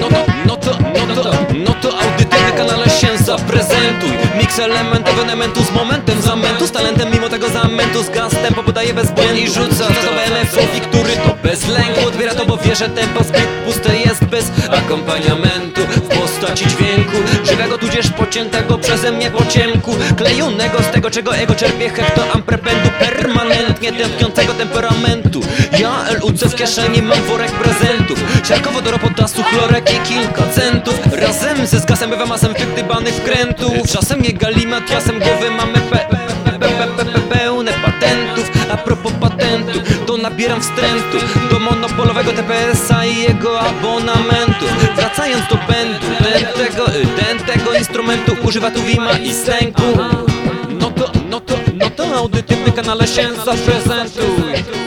No to, no to, no to, no to audytywny kanale się zaprezentuj. Miks element ewenementu z momentem zamętu Z talentem mimo tego zamętu z gaz tempo podaje bez błędu I rzuca to BMF-owi, który to bez lęku Odbiera to, bo wie, że tempo zbyt puste jest bez akompaniamentu. W postaci dźwięku żywego tudzież pociętego przeze mnie po ciemku. Klejonego z tego, czego ego czerpie hekto amprependu Permanentnie tępiącego temperamentu kieszeni mam worek prezentów. Siarkowo do ropotasu, chlorek i kilka centów. Razem ze zgasem bywam masem wygdybanych wkrętów Czasem nie galimatiasem głowy mamy pe, pe, pe, pe, pe, pe, pełne patentów. A propos patentu, to nabieram wstrętu Do monopolowego TPS-a i jego abonamentu Wracając do pędu, ten tego, ten tego instrumentu Używa tu wima i stęku. No to, no to, no to audytywny kanale się zaprezentuj